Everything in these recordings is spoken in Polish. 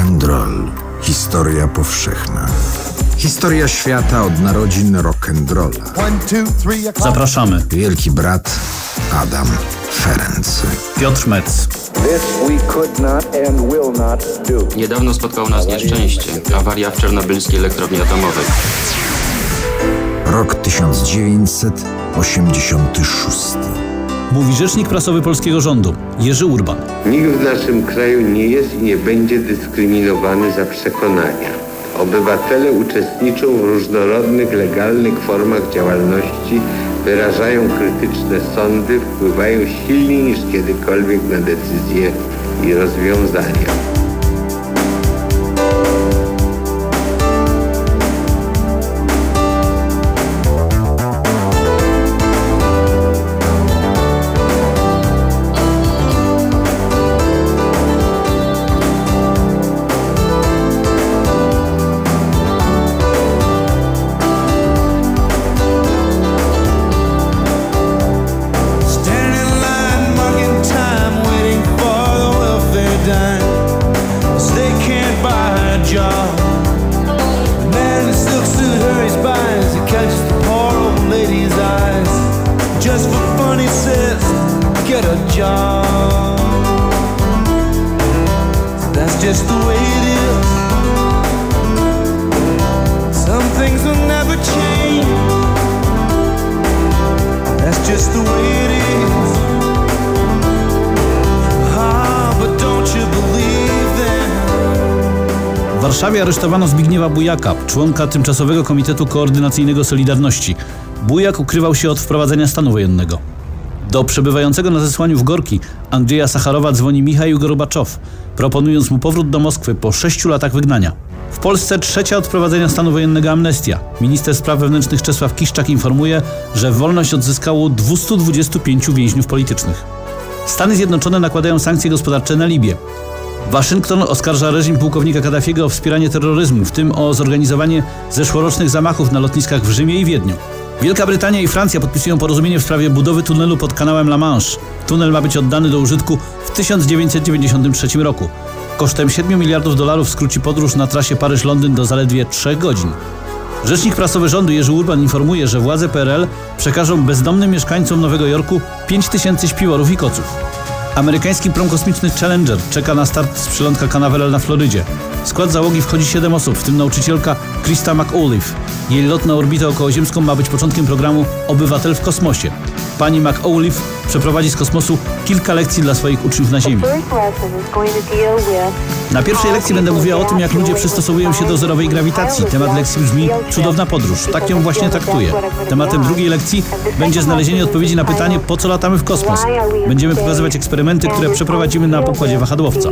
Rock and roll. Historia powszechna. Historia świata od narodzin rock'n'rolla. Zapraszamy. Wielki brat Adam Ferenc. Piotr Metz. Niedawno spotkało nas nieszczęście. Awaria w czernobylskiej elektrowni atomowej. Rok 1986. Mówi rzecznik prasowy polskiego rządu, Jerzy Urban. Nikt w naszym kraju nie jest i nie będzie dyskryminowany za przekonania. Obywatele uczestniczą w różnorodnych, legalnych formach działalności, wyrażają krytyczne sądy, wpływają silniej niż kiedykolwiek na decyzje i rozwiązania. Warszawie aresztowano Zbigniewa Bujaka, członka Tymczasowego Komitetu Koordynacyjnego Solidarności. Bujak ukrywał się od wprowadzenia stanu wojennego. Do przebywającego na zesłaniu w Gorki Andrzeja Sacharowa dzwoni Michał Gorbaczow, proponując mu powrót do Moskwy po sześciu latach wygnania. W Polsce trzecia od wprowadzenia stanu wojennego amnestia. Minister spraw wewnętrznych Czesław Kiszczak informuje, że wolność odzyskało 225 więźniów politycznych. Stany Zjednoczone nakładają sankcje gospodarcze na Libię. Waszyngton oskarża reżim pułkownika Kaddafiego o wspieranie terroryzmu, w tym o zorganizowanie zeszłorocznych zamachów na lotniskach w Rzymie i Wiedniu. Wielka Brytania i Francja podpisują porozumienie w sprawie budowy tunelu pod kanałem La Manche. Tunel ma być oddany do użytku w 1993 roku. Kosztem 7 miliardów dolarów skróci podróż na trasie Paryż-Londyn do zaledwie 3 godzin. Rzecznik prasowy rządu Jerzy Urban informuje, że władze PRL przekażą bezdomnym mieszkańcom Nowego Jorku 5 tysięcy śpiworów i koców. Amerykański prom kosmiczny Challenger czeka na start z przylądka Canaveral na Florydzie. W skład załogi wchodzi 7 osób, w tym nauczycielka Krista McAuliffe. Jej lot na orbitę okołoziemską ma być początkiem programu Obywatel w kosmosie. Pani McAuliffe przeprowadzi z kosmosu kilka lekcji dla swoich uczniów na Ziemi. Na pierwszej lekcji będę mówiła o tym, jak ludzie przystosowują się do zerowej grawitacji. Temat lekcji brzmi Cudowna podróż. Tak ją właśnie traktuję. Tematem drugiej lekcji będzie znalezienie odpowiedzi na pytanie, po co latamy w kosmos. Będziemy pokazywać eksperymenty, które przeprowadzimy na pokładzie wahadłowca.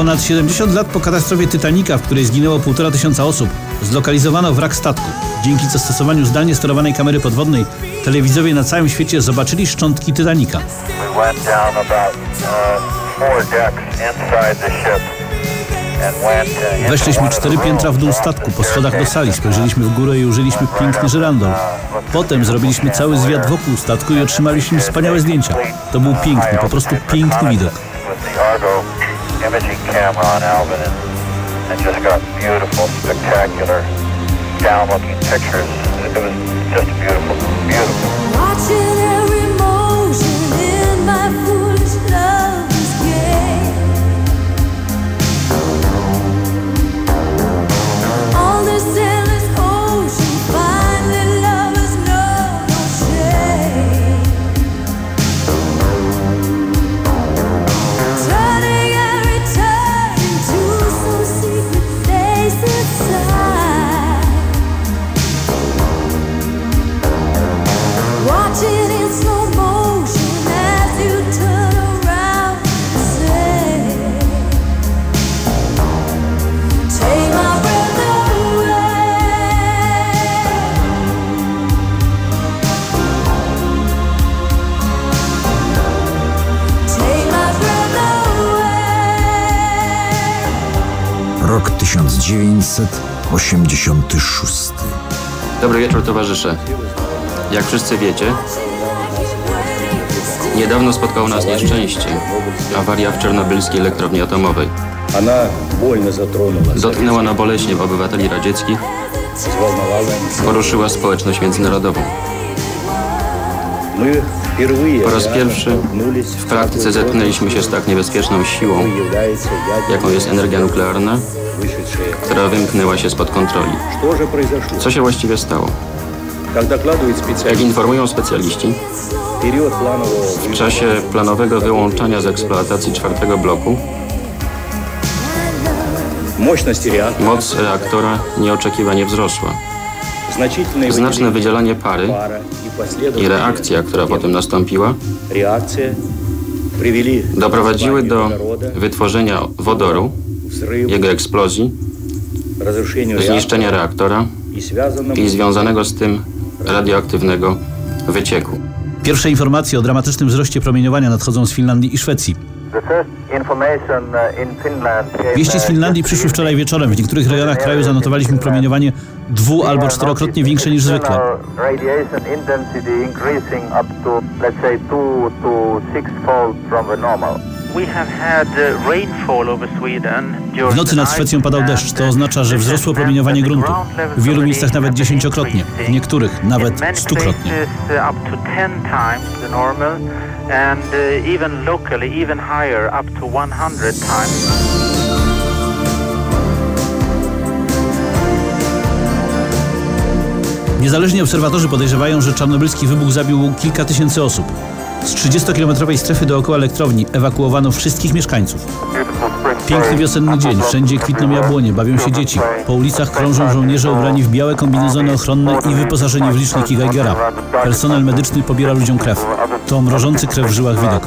Ponad 70 lat po katastrofie Titanica, w której zginęło półtora tysiąca osób, zlokalizowano wrak statku. Dzięki zastosowaniu zdalnie sterowanej kamery podwodnej, telewizowie na całym świecie zobaczyli szczątki Titanica. Uh, Weszliśmy cztery piętra w dół statku, po schodach do sali, spojrzeliśmy w górę i użyliśmy piękny żyrandol. Potem zrobiliśmy cały zwiat wokół statku i otrzymaliśmy wspaniałe zdjęcia. To był piękny, po prostu piękny widok. Imaging camera on Alvin and, and just got beautiful, spectacular, down-looking pictures. It was just beautiful, beautiful. 1986. Dobry wieczór towarzysze. Jak wszyscy wiecie, niedawno spotkało nas nieszczęście. Awaria w czernobylskiej elektrowni atomowej. Dotknęła na boleśnie obywateli radzieckich, poruszyła społeczność międzynarodową. Po raz pierwszy w praktyce zetknęliśmy się z tak niebezpieczną siłą, jaką jest energia nuklearna która wymknęła się spod kontroli. Co się właściwie stało? Jak informują specjaliści, w czasie planowego wyłączania z eksploatacji czwartego bloku moc reaktora nieoczekiwanie wzrosła. Znaczne wydzielanie pary i reakcja, która potem nastąpiła, doprowadziły do wytworzenia wodoru, jego eksplozji, zniszczenia reaktora i związanego z tym radioaktywnego wycieku. Pierwsze informacje o dramatycznym wzroście promieniowania nadchodzą z Finlandii i Szwecji. Wieści z Finlandii przyszły wczoraj wieczorem. W niektórych rejonach kraju zanotowaliśmy promieniowanie dwu- albo czterokrotnie większe niż zwykle. We have had uh, rainfall over Sweden w nocy nad Szwecją padał deszcz. To oznacza, że wzrosło promieniowanie gruntu. W wielu miejscach nawet dziesięciokrotnie, w niektórych nawet stukrotnie. places, up to 10 times the normal and even locally even higher up to 100 times. Niezależni obserwatorzy podejrzewają, że czarnobylski wybuch zabił kilka tysięcy osób. Z 30-kilometrowej strefy dookoła elektrowni ewakuowano wszystkich mieszkańców. Piękny wiosenny dzień, wszędzie kwitną jabłonie, bawią się dzieci. Po ulicach krążą żołnierze ubrani w białe kombinezony ochronne i wyposażeni w liczniki Geigera. Personel medyczny pobiera ludziom krew. To mrożący krew w żyłach widok.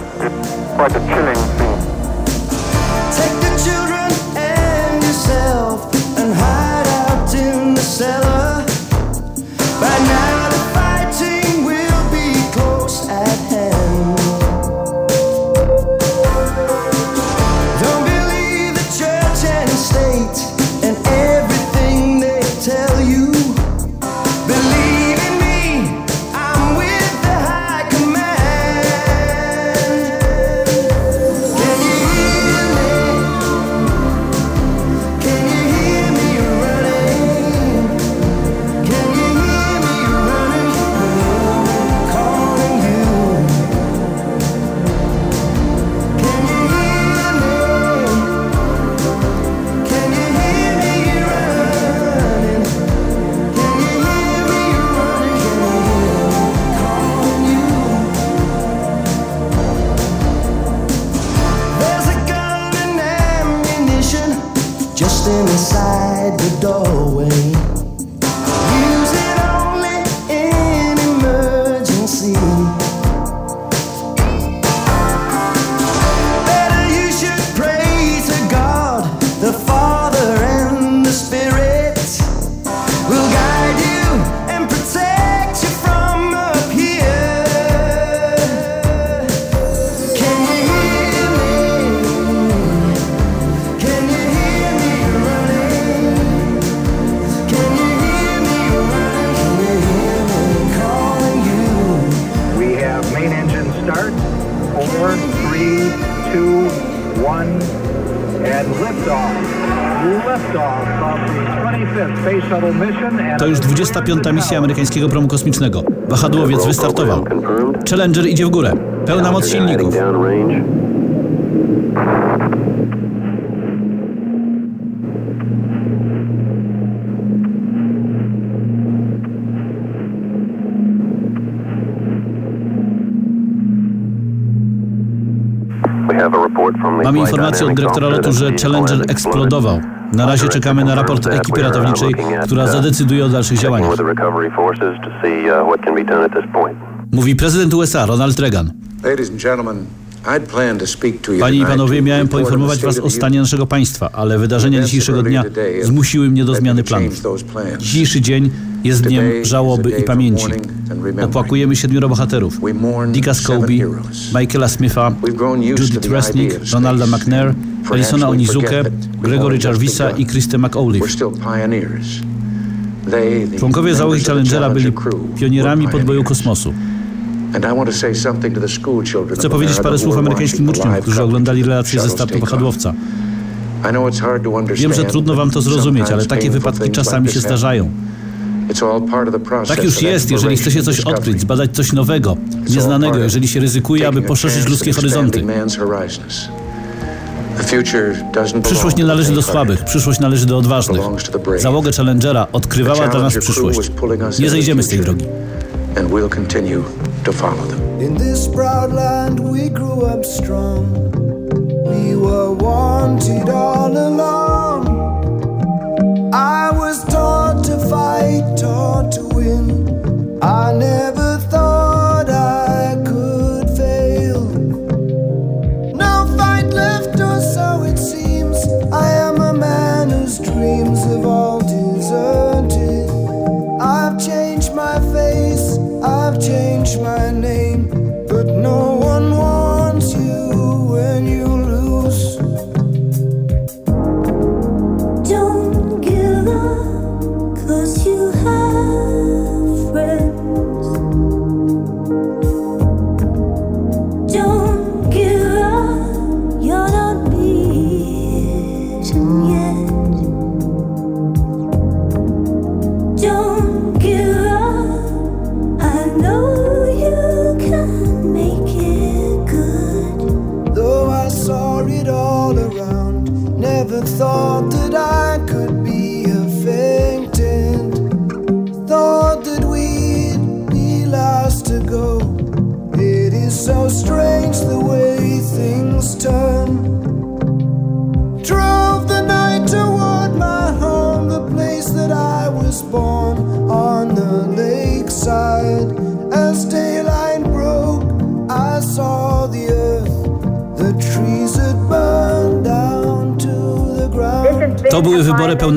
25. misja amerykańskiego promu kosmicznego. Wahadłowiec wystartował. Challenger idzie w górę. Pełna moc silników. Mamy informację od dyrektora lotu, że Challenger eksplodował. Na razie czekamy na raport ekipy ratowniczej, która zadecyduje o dalszych działaniach. Mówi prezydent USA Ronald Reagan. Panie i panowie, miałem poinformować was o stanie naszego państwa, ale wydarzenia dzisiejszego dnia zmusiły mnie do zmiany planów. Dzisiejszy dzień Jest dniem żałoby i pamięci. Opłakujemy siedmioro bohaterów. Dicka Scobie, Michaela Smitha, Judith Resnick, Ronalda McNair, Elisona Onizuke, Gregory Jarvisa i Christę McAuliffe. Członkowie załogi Challengera byli pionierami podboju kosmosu. Chcę powiedzieć parę słów amerykańskim uczniom, którzy oglądali relacje ze startu wahadłowca. Wiem, że trudno wam to zrozumieć, ale takie wypadki czasami się zdarzają. Tak już jest, jeżeli chce się coś odkryć, zbadać coś nowego, nieznanego, jeżeli się ryzykuje, aby poszerzyć ludzkie horyzonty. Przyszłość nie należy do słabych, przyszłość należy do odważnych. Załoga Challengera odkrywała dla nas przyszłość. Nie zejdziemy z tej drogi. In this proud land we grew up strong. We were wanted all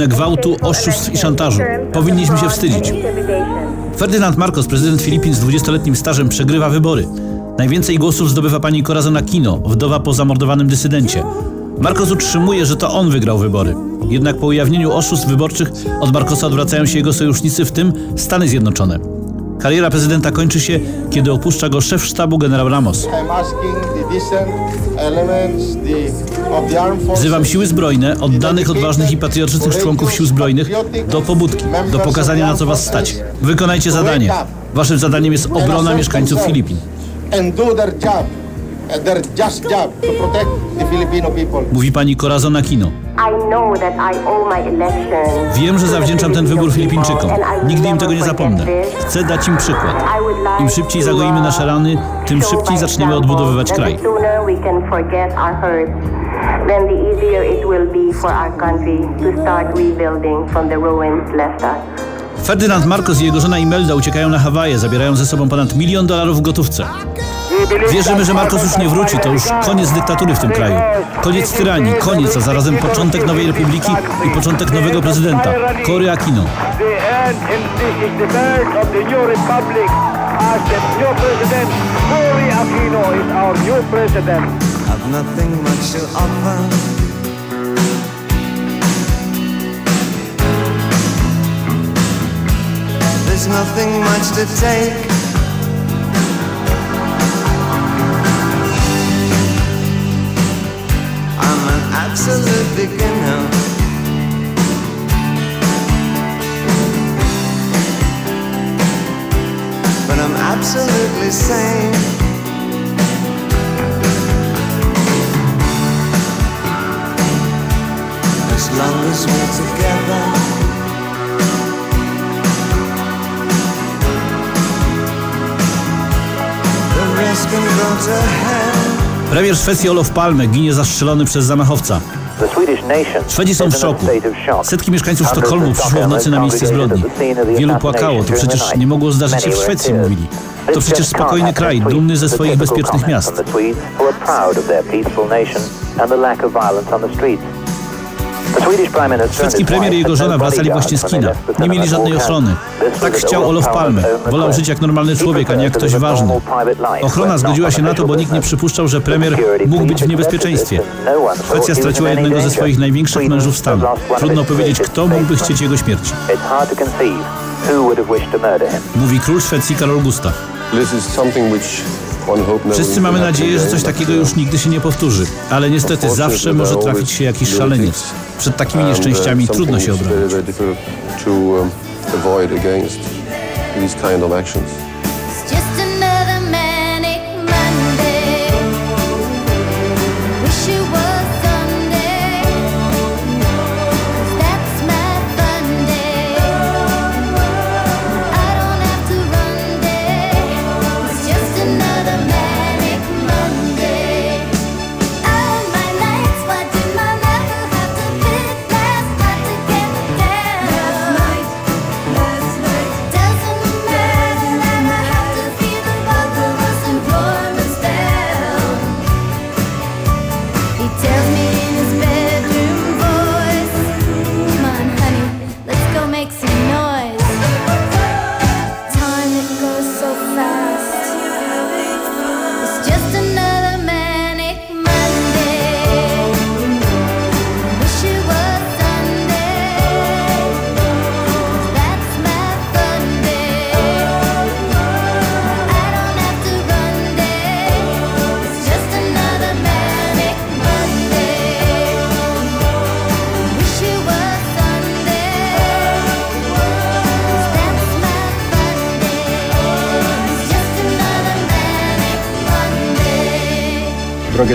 pełne gwałtu, oszustw i szantażu. Powinniśmy się wstydzić. Ferdynand Marcos, prezydent Filipin z 20-letnim stażem, przegrywa wybory. Najwięcej głosów zdobywa pani Corazon Aquino, wdowa po zamordowanym dysydencie. Marcos utrzymuje, że to on wygrał wybory. Jednak po ujawnieniu oszustw wyborczych od Marcosa odwracają się jego sojusznicy, w tym Stany Zjednoczone. Kariera prezydenta kończy się, kiedy opuszcza go szef sztabu generał Ramos. Wzywam siły zbrojne, oddanych, odważnych i patriotycznych członków sił zbrojnych do pobudki, do pokazania na co was stać. Wykonajcie zadanie. Waszym zadaniem jest obrona mieszkańców Filipin. and do their job, their just job to protect the Filipino people. Mówi pani Corazon Aquino. Wiem, że zawdzięczam ten wybór Filipińczykom. Nigdy im tego nie zapomnę. Chcę dać im przykład. Im szybciej zagoimy nasze rany, tym szybciej zaczniemy odbudowywać kraj. The sooner we can forget our hurts, then the easier it will be for our country to start rebuilding from the ruins left us. Ferdynand Marcos i jego żona Imelda uciekają na Hawaje, zabierają ze sobą ponad milion dolarów w gotówce. Wierzymy, że Marcos już nie wróci, to już koniec dyktatury w tym kraju. Koniec tyranii, koniec, a zarazem początek nowej republiki i początek nowego prezydenta, Cory Aquino. I've nothing much to take. Absolute beginner. But I'm absolutely sane. As long as we're together. The rest can go to hell. Premier Szwecji Olof Palme ginie zastrzelony przez zamachowca. Szwedzi są w szoku. Setki mieszkańców Sztokholmu przyszło w nocy na miejsce zbrodni. Wielu płakało, to przecież nie mogło zdarzyć się w Szwecji, mówili. To przecież spokojny kraj, dumny ze swoich bezpiecznych miast. Szwedzki premier i jego żona wracali właśnie z kina. Nie mieli żadnej ochrony. Tak chciał Olof Palme. Wolał żyć jak normalny człowiek, a nie jak ktoś ważny. Ochrona zgodziła się na to, bo nikt nie przypuszczał, że premier mógł być w niebezpieczeństwie. Szwecja straciła jednego ze swoich największych mężów stanu. Trudno powiedzieć, kto mógłby chcieć jego śmierci. Mówi król Szwecji Karol Gustaf. Wszyscy mamy nadzieję, że coś takiego już nigdy się nie powtórzy, ale niestety zawsze może trafić się jakiś szaleniec. Przed takimi nieszczęściami trudno się obronić.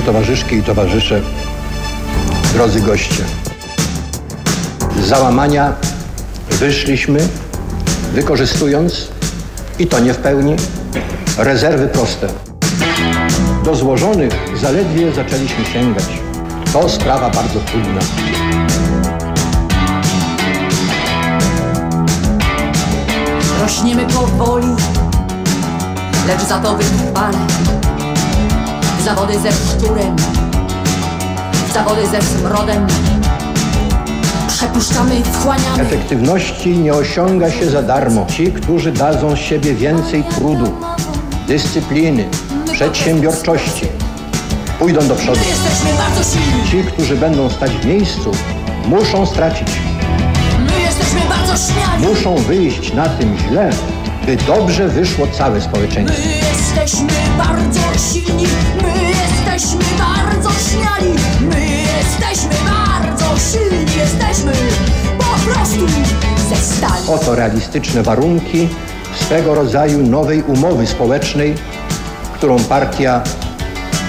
Drogie towarzyszki i towarzysze, drodzy goście. Z załamania wyszliśmy, wykorzystując, i to nie w pełni, rezerwy proste. Do złożonych zaledwie zaczęliśmy sięgać. To sprawa bardzo trudna. Rośniemy powoli, lecz za to wytrwale. Zawody ze szczurem, zawody ze smrodem. Przepuszczamy, wchłaniamy. Efektywności nie osiąga się za darmo. Ci, którzy dadzą z siebie więcej trudu, dyscypliny, przedsiębiorczości, pójdą do przodu. Ci, którzy będą stać w miejscu, muszą stracić. my jesteśmy bardzo śmiali. Muszą wyjść na tym źle, by dobrze wyszło całe My społeczeństwo. jesteśmy bardzo silni, my jesteśmy bardzo śmiali. My jesteśmy bardzo silni, jesteśmy po prostu ze stali. Oto realistyczne warunki swego rodzaju nowej umowy społecznej, którą partia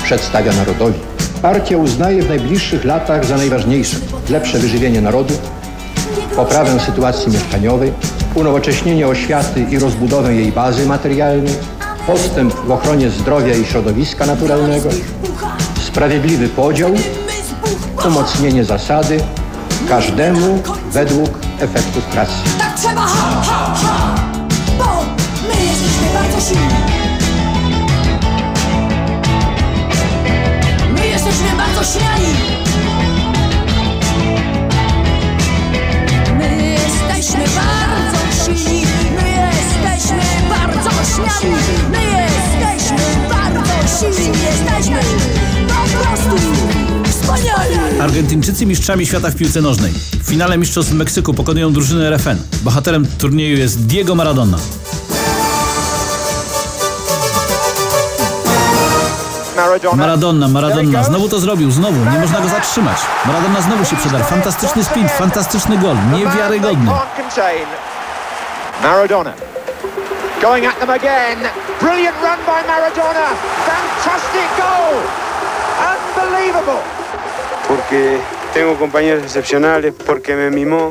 przedstawia narodowi. Partia uznaje w najbliższych latach za najważniejsze lepsze wyżywienie narodu, poprawę sytuacji mieszkaniowej, unowocześnienie oświaty i rozbudowę jej bazy materialnej, postęp w ochronie zdrowia i środowiska naturalnego, sprawiedliwy podział, umocnienie zasady każdemu według efektów pracy. Tak trzeba! Bo my jesteśmy bardzo silni. My jesteśmy bardzo śmiali. My jesteśmy bardzo śmiali. My jesteśmy bardzo silni. Jesteśmy po prostu wspaniali. Argentyńczycy mistrzami świata w piłce nożnej. W finale mistrzostw Meksyku pokonują drużynę RFN. Bohaterem turnieju jest Diego Maradona. Maradona, Maradona, znowu to zrobił, znowu, nie można go zatrzymać. Maradona znowu się przedarł, fantastyczny sprint, fantastyczny gol, niewiarygodny. Maradona going at them again. Brilliant run by Maradona. Fantastic goal. Unbelievable. porque tengo compañeros excepcionales, porque me mimó.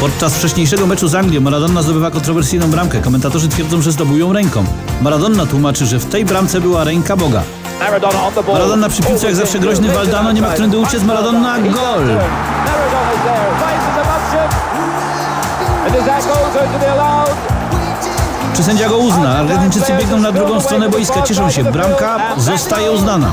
Podczas wcześniejszego meczu z Anglią Maradona zdobywa kontrowersyjną bramkę. Komentatorzy twierdzą, że zdobył ją ręką. Maradona tłumaczy, że w tej bramce była ręka Boga. Maradona przy piłce jak zawsze groźny Valdano, nie ma którędy uciec, Maradona gol! Czy sędzia go uzna? Argentyńczycy biegną na drugą stronę boiska, cieszą się. Bramka zostaje uznana.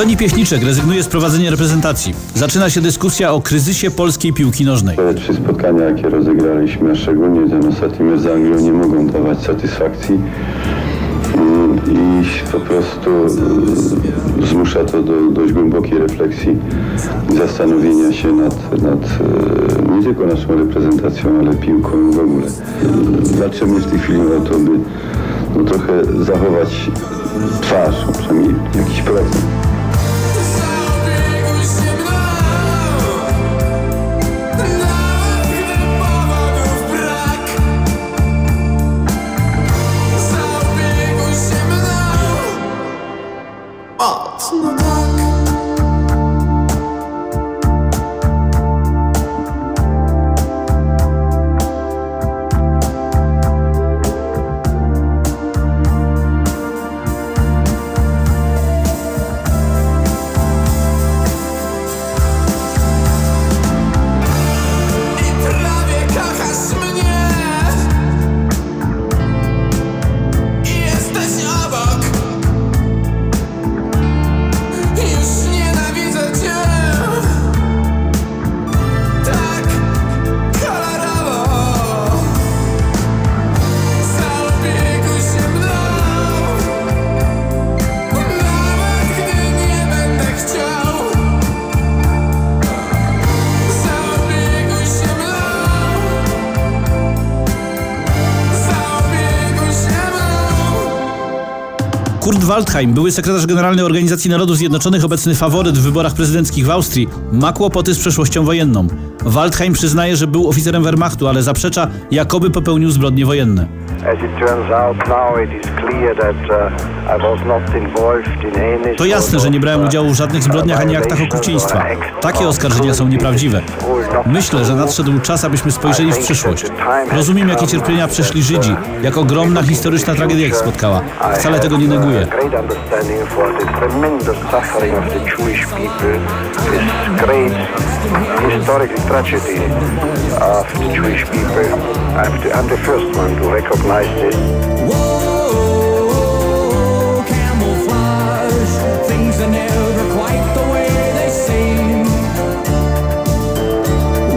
Antoni Pieśniczek rezygnuje z prowadzenia reprezentacji. Zaczyna się dyskusja o kryzysie polskiej piłki nożnej. Te trzy spotkania, jakie rozegraliśmy, szczególnie ten ostatni z Anglią, nie mogą dawać satysfakcji Mm, i po prostu e, zmusza to do dość głębokiej refleksji zastanowienia się nad, nad e, nie tylko naszą reprezentacją, ale piłką w ogóle. Walczymy w tej chwili o to, by no, trochę zachować twarz, przynajmniej jakiś procent. Kurt Waldheim, były sekretarz generalny Organizacji Narodów Zjednoczonych, obecny faworyt w wyborach prezydenckich w Austrii, ma kłopoty z przeszłością wojenną. Waldheim przyznaje, że był oficerem Wehrmachtu, ale zaprzecza, jakoby popełnił zbrodnie wojenne. Uh, To jasne, że nie brałem udziału w żadnych zbrodniach ani aktach okrucieństwa. Takie oskarżenia są nieprawdziwe. Myślę, że nadszedł czas, abyśmy spojrzeli w przyszłość. Rozumiem, jakie cierpienia przeszli Żydzi, jak ogromna historyczna tragedia ich spotkała. Wcale tego nie neguję. historic tragedy of the Jewish people. I'm the, I'm the first one to recognize this. camouflage. Things are never quite the way they seem.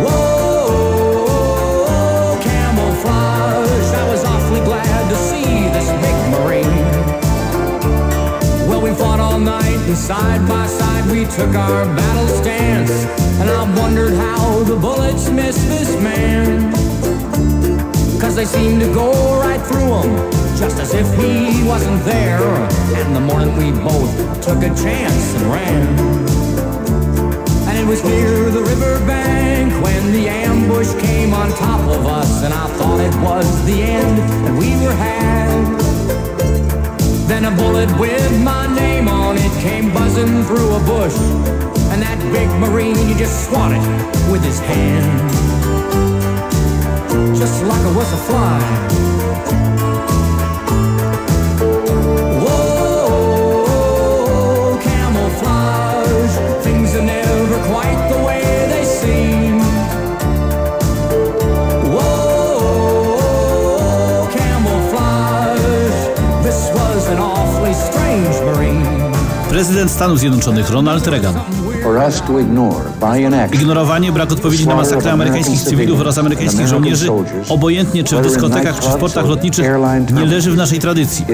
Whoa, camouflage. I was awfully glad to see this big Marine. Well, we fought all night and side by side we took our battle stance. And I wondered how the bullets missed this man. Cause they seemed to go right through him, just as if he wasn't there. And the morning we both took a chance and ran. And it was near the riverbank when the ambush came on top of us. And I thought it was the end, and we were had. Then a bullet with my name on it came buzzing through a bush. And that big Marine, he just swatted with his hand just like it was a fly. Whoa, camouflage. Things are never quite the way they seem. Whoa, camouflage. This was an awfully strange Marine. Prezydent Stanów Zjednoczonych Ronald Reagan. Ignorowanie, brak odpowiedzi na masakrę amerykańskich cywilów oraz amerykańskich żołnierzy, obojętnie czy w dyskotekach, czy w portach lotniczych, nie leży w naszej tradycji.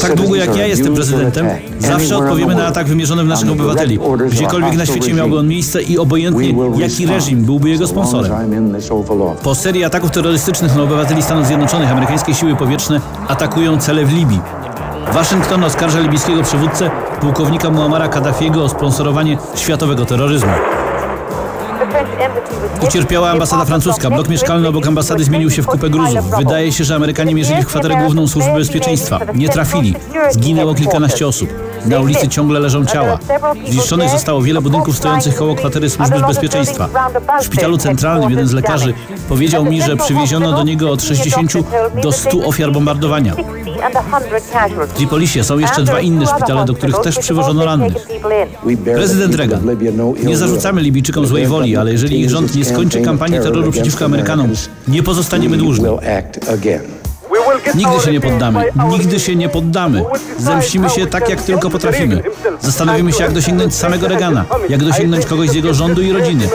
Tak długo jak ja jestem prezydentem, zawsze odpowiemy na atak wymierzony w naszych obywateli, gdziekolwiek na świecie miałby on miejsce i obojętnie jaki reżim byłby jego sponsorem. Po serii ataków terrorystycznych na obywateli Stanów Zjednoczonych amerykańskie siły powietrzne atakują cele w Libii. Waszyngton oskarża libijskiego przywódcę, pułkownika Muammara Kaddafiego o sponsorowanie światowego terroryzmu. Ucierpiała ambasada francuska. Blok mieszkalny obok ambasady zmienił się w kupę gruzów. Wydaje się, że Amerykanie mierzyli w kwaterę główną służby bezpieczeństwa. Nie trafili. Zginęło kilkanaście osób. Na ulicy ciągle leżą ciała. Zniszczonych zostało wiele budynków stojących koło kwatery służby bezpieczeństwa. W szpitalu centralnym jeden z lekarzy powiedział mi, że przywieziono do niego od 60 do 100 ofiar bombardowania. W Tripolisie są jeszcze dwa inne szpitale, do których też przywożono rannych. Prezydent Reagan. Nie zarzucamy Libijczykom złej woli, ale jeżeli ich rząd nie skończy kampanii terroru przeciwko Amerykanom, nie pozostaniemy dłużni. Nigdy się nie poddamy. Nigdy się nie poddamy. Zemścimy się tak, jak tylko potrafimy. Zastanowimy się, jak dosięgnąć samego Reagana, jak dosięgnąć kogoś z jego rządu i rodziny.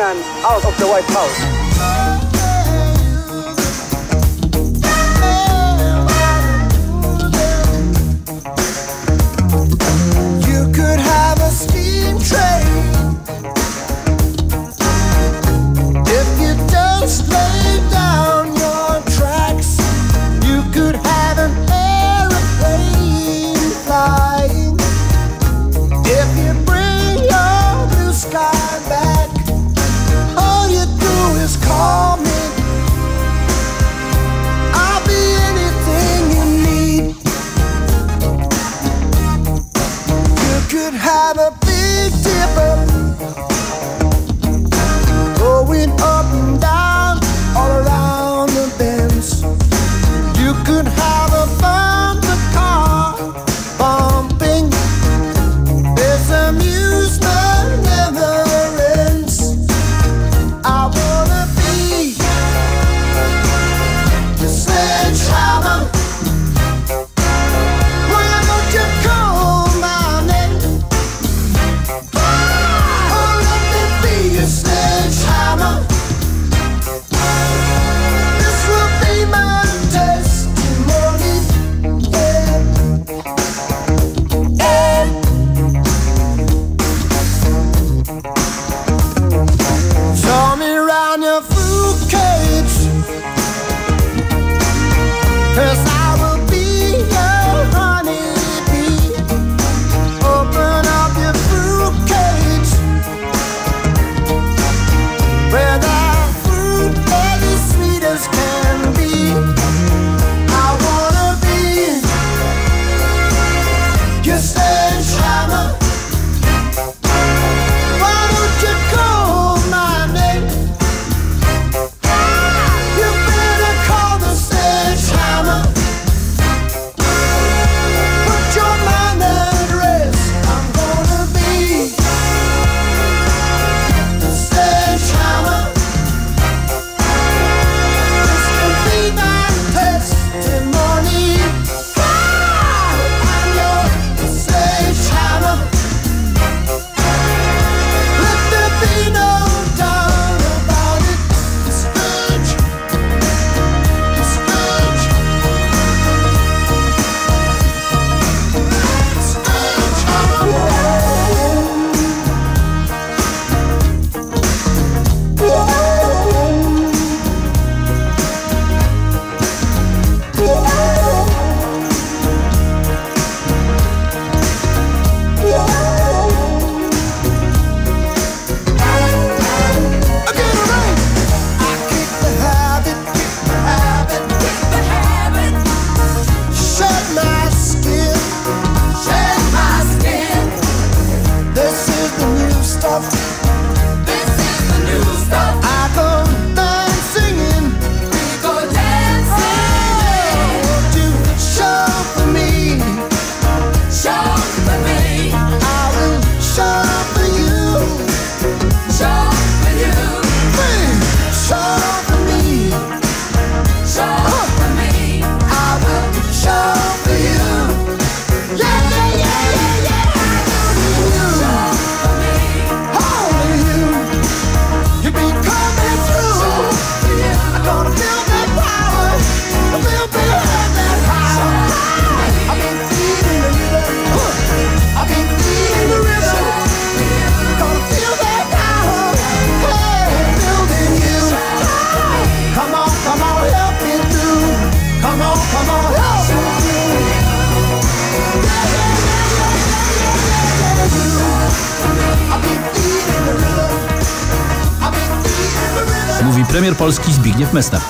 Polski Zbigniew Messner.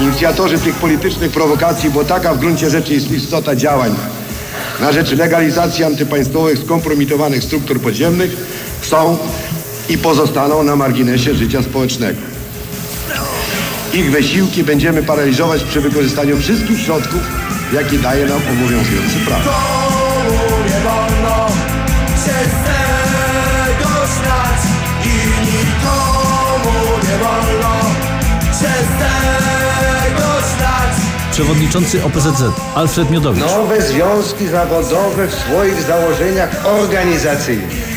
Inicjatorzy tych politycznych prowokacji, bo taka w gruncie rzeczy jest istota działań na rzecz legalizacji antypaństwowych, skompromitowanych struktur podziemnych, są i pozostaną na marginesie życia społecznego. Ich wysiłki będziemy paraliżować przy wykorzystaniu wszystkich środków, jakie daje nam obowiązujący prawo. Przewodniczący OPZZ Alfred Miodowicz. Nowe związki zawodowe w swoich założeniach organizacyjnych,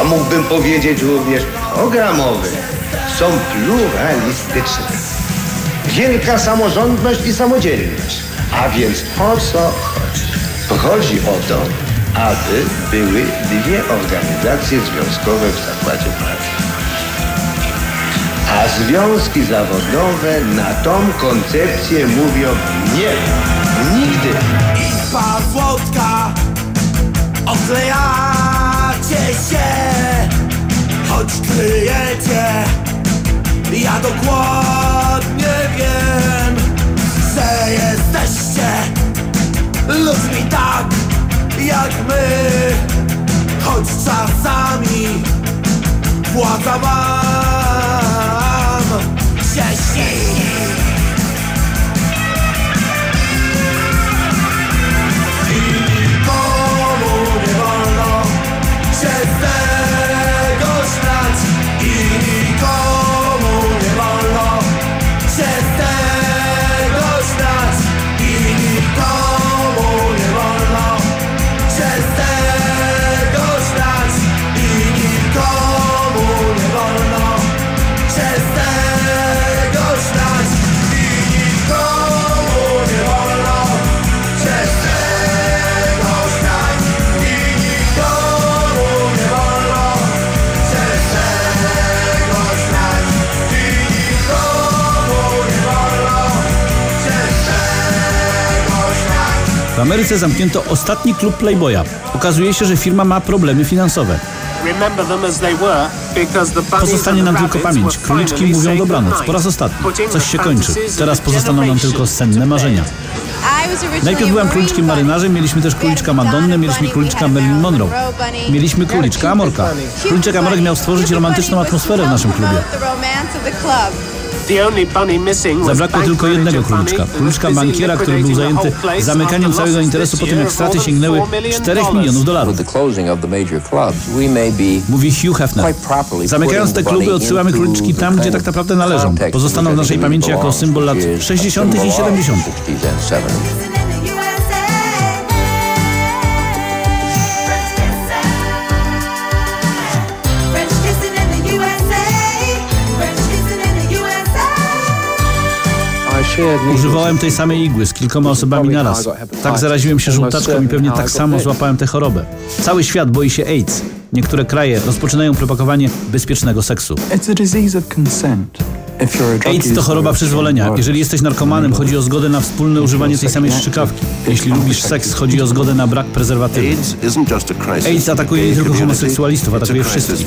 a mógłbym powiedzieć również programowych, są pluralistyczne. Wielka samorządność i samodzielność. A więc o co chodzi? Chodzi o to, aby były dwie organizacje związkowe w zakładzie pracy. A związki zawodowe na tą koncepcję mówią nie, nigdy. Izba słodka, oklejacie się, choć kryjecie. Ja dokładnie wiem, że jesteście ludźmi tak jak my, choć czasami władza wam się Ameryce zamknięto ostatni klub Playboya. Okazuje się, że firma ma problemy finansowe. Pozostanie nam tylko pamięć. Króliczki mówią dobranoc. Po raz ostatni. Coś się kończy. Teraz pozostaną nam tylko senne marzenia. Najpierw byłam króliczkiem marynarzem, mieliśmy też króliczka Madonnę, mieliśmy króliczka Marilyn Monroe. Mieliśmy króliczka Amorka. Króliczek Amorek miał stworzyć romantyczną atmosferę w naszym klubie. The only bunny missing was Zabrakło tylko jednego króliczka. who was Króliczka busy bankiera, który był zajęty zamykaniem całego interesu po tym, jak straty sięgnęły $4 million 4 milionów dolarów. With the closing of the major clubs, we may be Mówi Hugh Hefner. Zamykając te kluby, odsyłamy króliczki tam, gdzie tak naprawdę należą. Pozostaną w naszej pamięci jako symbol lat 60. i 70. Używałem tej samej igły z kilkoma osobami naraz. Tak zaraziłem się żółtaczką i pewnie tak samo złapałem tę chorobę. Cały świat boi się AIDS. Niektóre kraje rozpoczynają propagowanie bezpiecznego seksu. It's a disease of consent. AIDS to choroba przyzwolenia. Jeżeli jesteś narkomanem, chodzi o zgodę na wspólne używanie tej samej strzykawki. Jeśli lubisz seks, chodzi o zgodę na brak prezerwatywy. AIDS atakuje nie tylko homoseksualistów, atakuje wszystkich.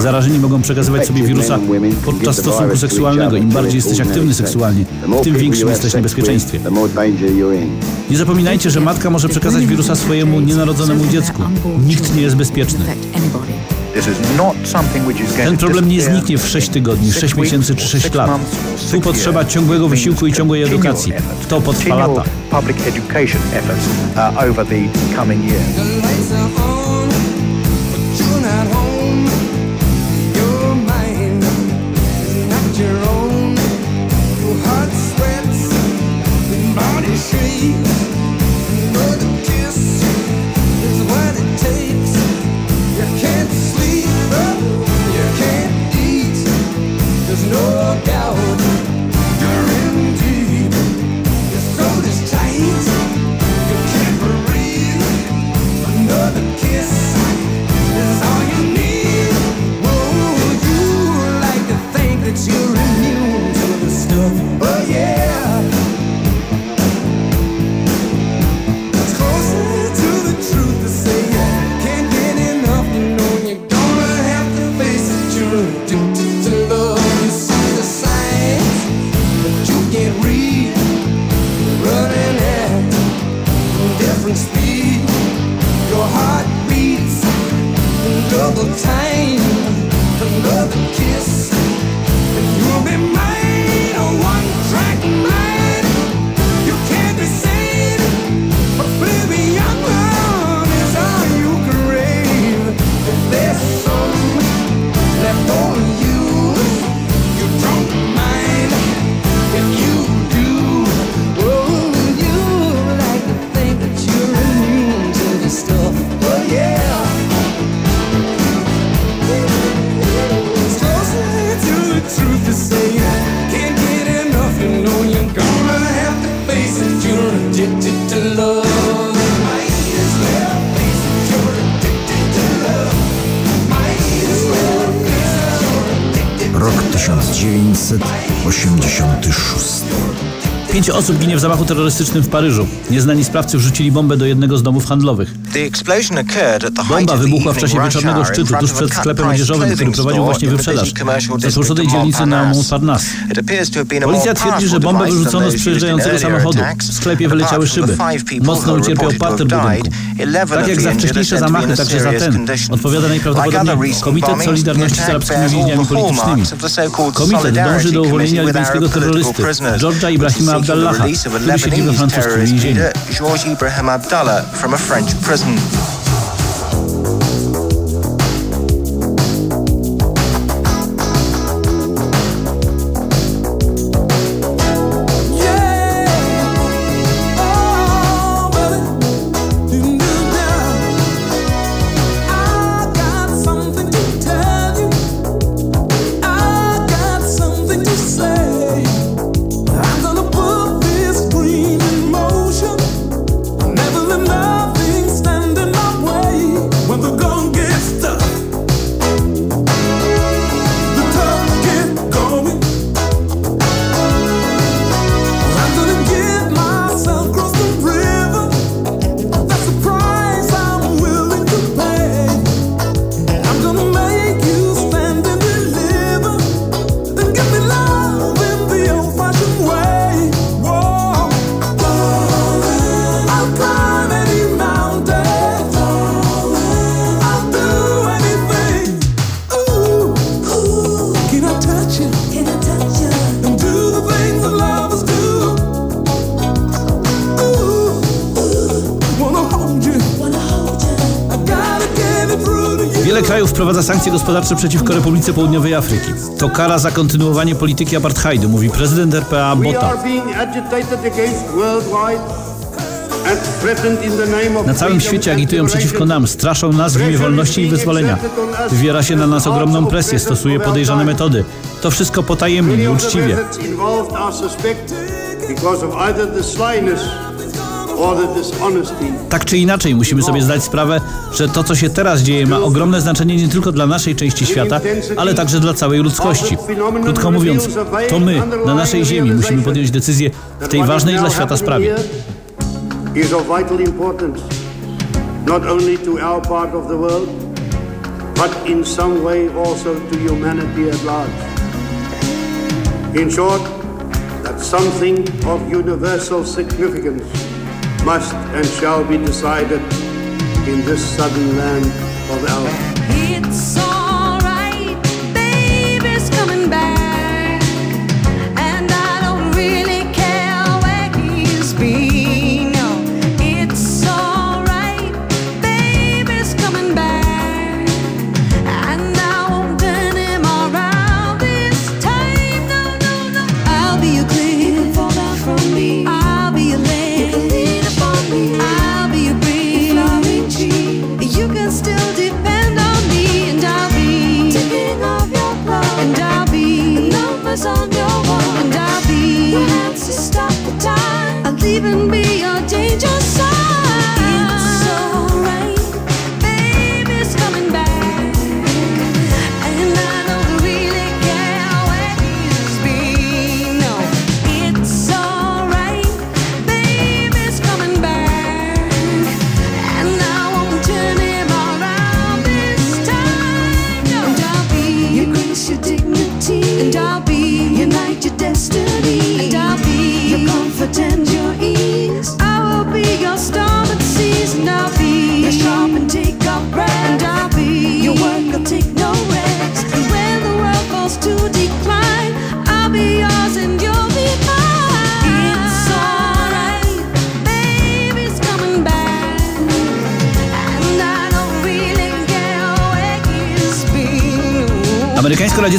Zarażeni mogą przekazywać sobie wirusa podczas stosunku seksualnego. Im bardziej jesteś aktywny seksualnie, tym większym jesteś w niebezpieczeństwie. Nie zapominajcie, że matka może przekazać wirusa swojemu nienarodzonemu dziecku. Nikt nie jest bezpieczny. Ten problem nie zniknie w 6 tygodni, 6 miesięcy czy 6 lat. Tu potrzeba ciągłego wysiłku i ciągłej edukacji. To potrwa lata. Osób ginie w zamachu terrorystycznym w Paryżu. Nieznani sprawcy wrzucili bombę do jednego z domów handlowych. Bomba wybuchła w czasie wieczornego szczytu tuż przed sklepem odzieżowym, który prowadził właśnie wyprzedaż w zatłoczonej dzielnicy na Montparnasse. Policja twierdzi, że bombę wyrzucono z przejeżdżającego samochodu. W sklepie wyleciały szyby. Mocno ucierpiał parter budynku. Tak jak za wcześniejsze zamachy, także za ten. Odpowiada najprawdopodobniej Komitet Solidarności z arabskimi więźniami politycznymi. Komitet dąży do uwolnienia libańskiego terrorysty George'a Ibrahima Abdallaha, który siedzi we francuskim więzieniu. Ibrahim Abdallah from a French prison. Wiele wprowadza sankcje gospodarcze przeciwko Republice Południowej Afryki. To kara za kontynuowanie polityki apartheidu, mówi prezydent RPA Bota. Na całym świecie agitują przeciwko nam, straszą nas w imię wolności i wyzwolenia. Wywiera się na nas ogromną presję, stosuje podejrzane metody. To wszystko potajemnie, nieuczciwie. because of either the slyness. Tak czy inaczej, musimy sobie zdać sprawę, że to, co się teraz dzieje, ma ogromne znaczenie nie tylko dla naszej części świata, ale także dla całej ludzkości. Krótko mówiąc, to my, na naszej Ziemi, musimy podjąć decyzję w tej ważnej dla świata sprawie. not only to our part of the world, but in some way also to humanity at large. In short, that something of universal significance must and shall be decided in this southern land of ours.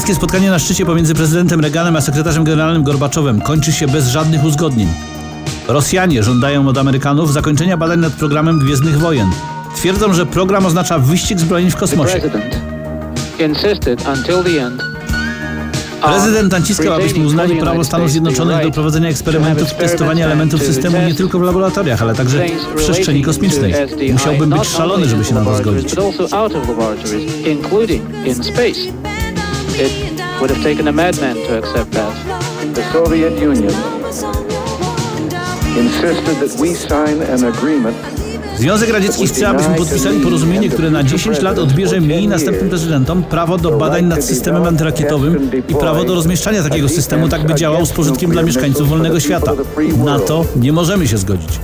Amerykańsko-radzieckie spotkanie na szczycie pomiędzy prezydentem Reaganem a sekretarzem generalnym Gorbaczowem kończy się bez żadnych uzgodnień. Rosjanie żądają od Amerykanów zakończenia badań nad programem Gwiezdnych Wojen. Twierdzą, że program oznacza wyścig zbrojeń w kosmosie. Prezydent naciskał, abyśmy uznali prawo Stanów Zjednoczonych do prowadzenia eksperymentów i testowania elementów systemu nie tylko w laboratoriach, ale także w przestrzeni kosmicznej. Musiałbym być szalony, żeby się na to zgodzić. It would have taken a madman to accept that. The Soviet Union insisted that we sign an agreement Związek Radziecki chce, abyśmy podpisali porozumienie, które na 10 lat odbierze mi i następnym prezydentom prawo do badań nad systemem antyrakietowym i prawo do rozmieszczania takiego systemu, tak by działał z pożytkiem dla mieszkańców wolnego świata. Na to nie możemy się zgodzić.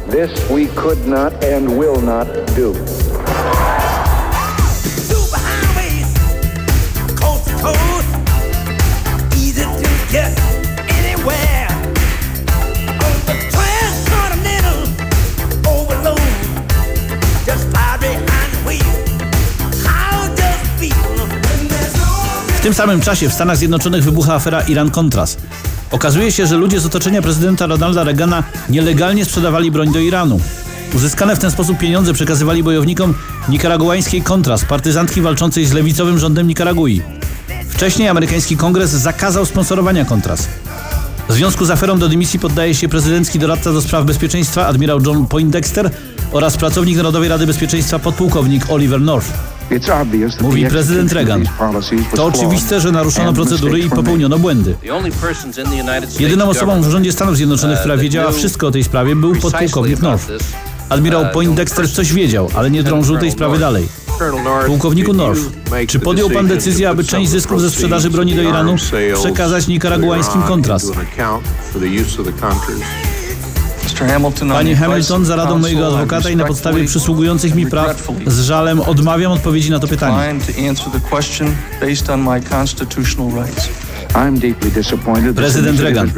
Tym samym czasie w Stanach Zjednoczonych wybucha afera Iran-Contras. Okazuje się, że ludzie z otoczenia prezydenta Ronalda Reagana nielegalnie sprzedawali broń do Iranu. Uzyskane w ten sposób pieniądze przekazywali bojownikom nikaraguańskiej Contras, partyzantki walczącej z lewicowym rządem Nikaragui. Wcześniej amerykański kongres zakazał sponsorowania Contras. W związku z aferą do dymisji poddaje się prezydencki doradca do spraw bezpieczeństwa admirał John Poindexter oraz pracownik Narodowej Rady Bezpieczeństwa podpułkownik Oliver North. Mówi prezydent Reagan. To oczywiste, że naruszono procedury i popełniono błędy. Jedyną osobą w rządzie Stanów Zjednoczonych, która wiedziała wszystko o tej sprawie, był podpułkownik North. Admirał Poindexter coś wiedział, ale nie drążył tej sprawy dalej. Pułkowniku North, czy podjął pan decyzję, aby część zysków ze sprzedaży broni do Iranu przekazać nikaraguańskim Contras? Panie Hamilton, za radą mojego adwokata i na podstawie przysługujących mi praw z żalem odmawiam odpowiedzi na to pytanie. Prezydent Reagan.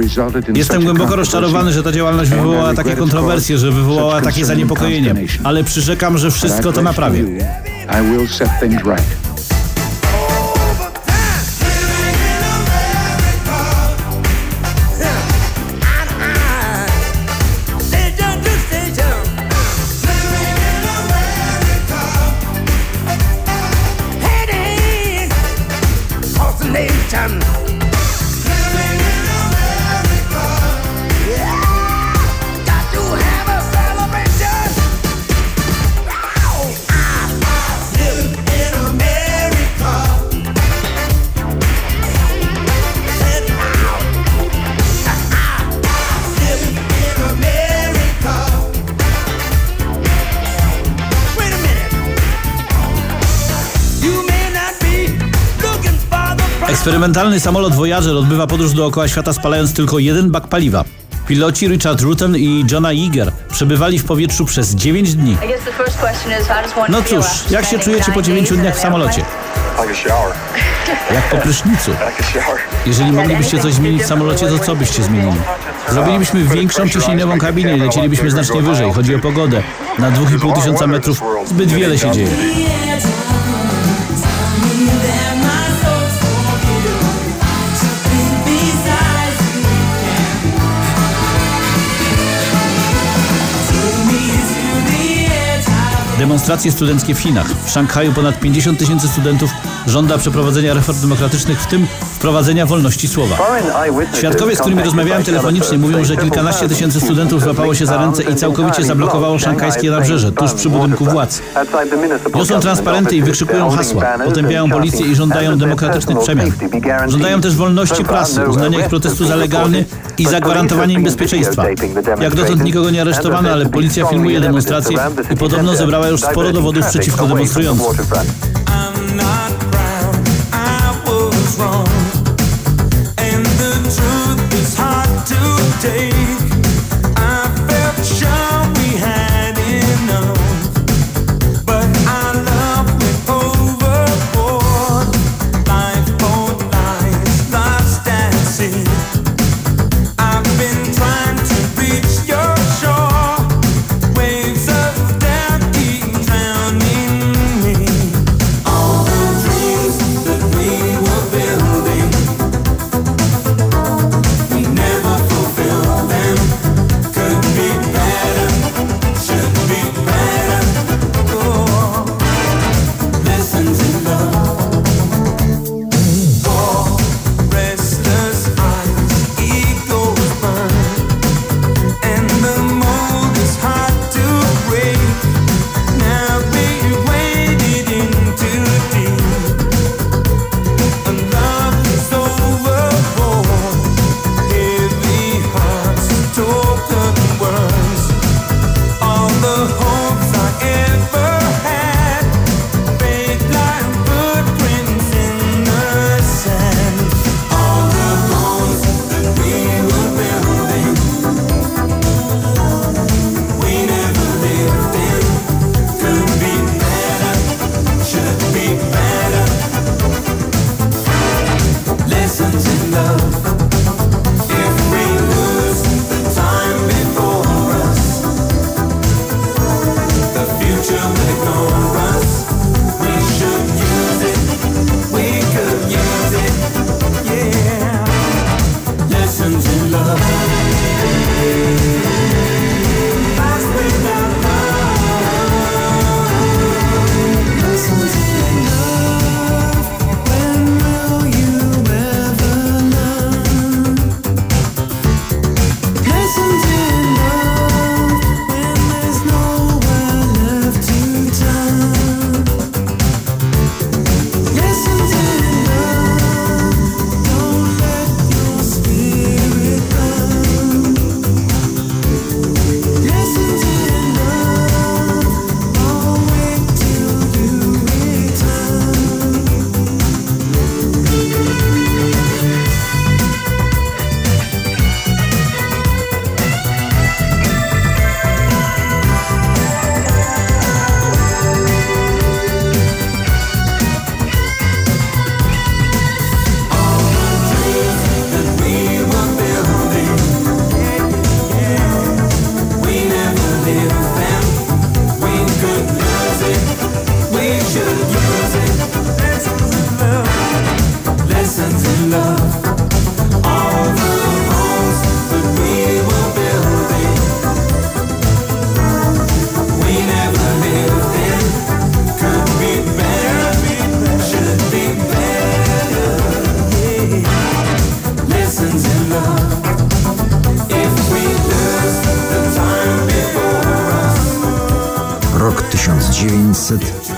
Jestem głęboko rozczarowany, że ta działalność wywołała takie kontrowersje, że wywołała takie zaniepokojenie, ale przyrzekam, że wszystko to naprawię. I will set things right. Eksperymentalny samolot Voyager odbywa podróż dookoła świata spalając tylko jeden bak paliwa. Piloci Richard Rutten i Johna Yeager przebywali w powietrzu przez 9 dni. No cóż, jak się czujecie po 9 dniach w samolocie? Jak po prysznicu. Jeżeli moglibyście coś zmienić w samolocie, to co byście zmienili? Zrobilibyśmy większą ciśnieniową kabinę i lecielibyśmy znacznie wyżej. Chodzi o pogodę. Na 2,5 tysiąca metrów zbyt wiele się dzieje. Demonstracje studenckie w Chinach. W Szanghaju ponad 50 tysięcy studentów żąda przeprowadzenia reform demokratycznych, w tym wprowadzenia wolności słowa. Świadkowie, z którymi rozmawiałem telefonicznie, mówią, że kilkanaście tysięcy studentów złapało się za ręce i całkowicie zablokowało szanghajskie nabrzeże, tuż przy budynku władz. Niosą transparenty i wykrzykują hasła, potępiają policję i żądają demokratycznych przemian. Żądają też wolności prasy, uznania ich protestu za legalny i zagwarantowania im bezpieczeństwa. Jak dotąd nikogo nie aresztowano, ale policja filmuje demonstracje i podobno zebrała już sporo dowodów przeciwko demonstrującym.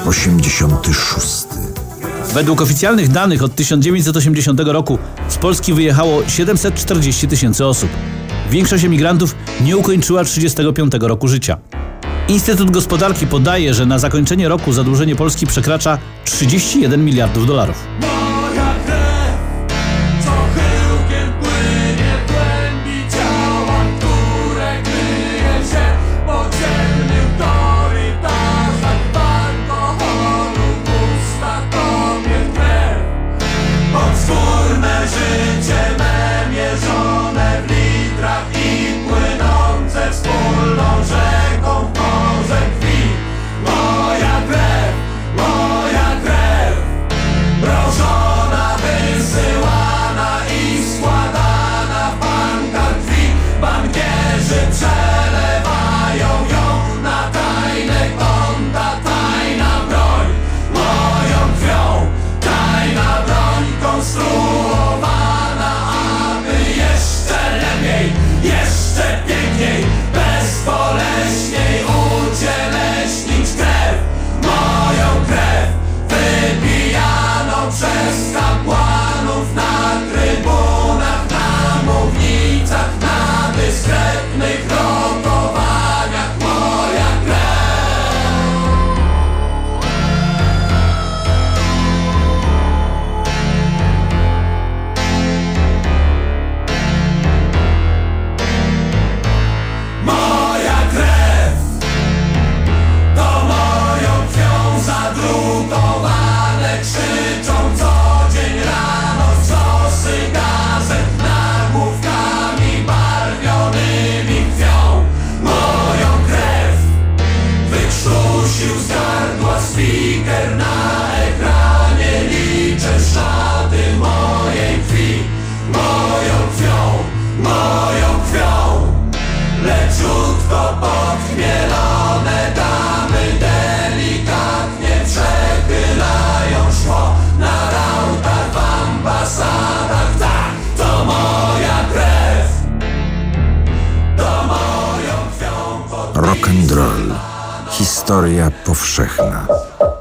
86. Według oficjalnych danych od 1980 roku z Polski wyjechało 740 tysięcy osób. Większość emigrantów nie ukończyła 35 roku życia. Instytut Gospodarki podaje, że na zakończenie roku zadłużenie Polski przekracza 31 miliardów dolarów.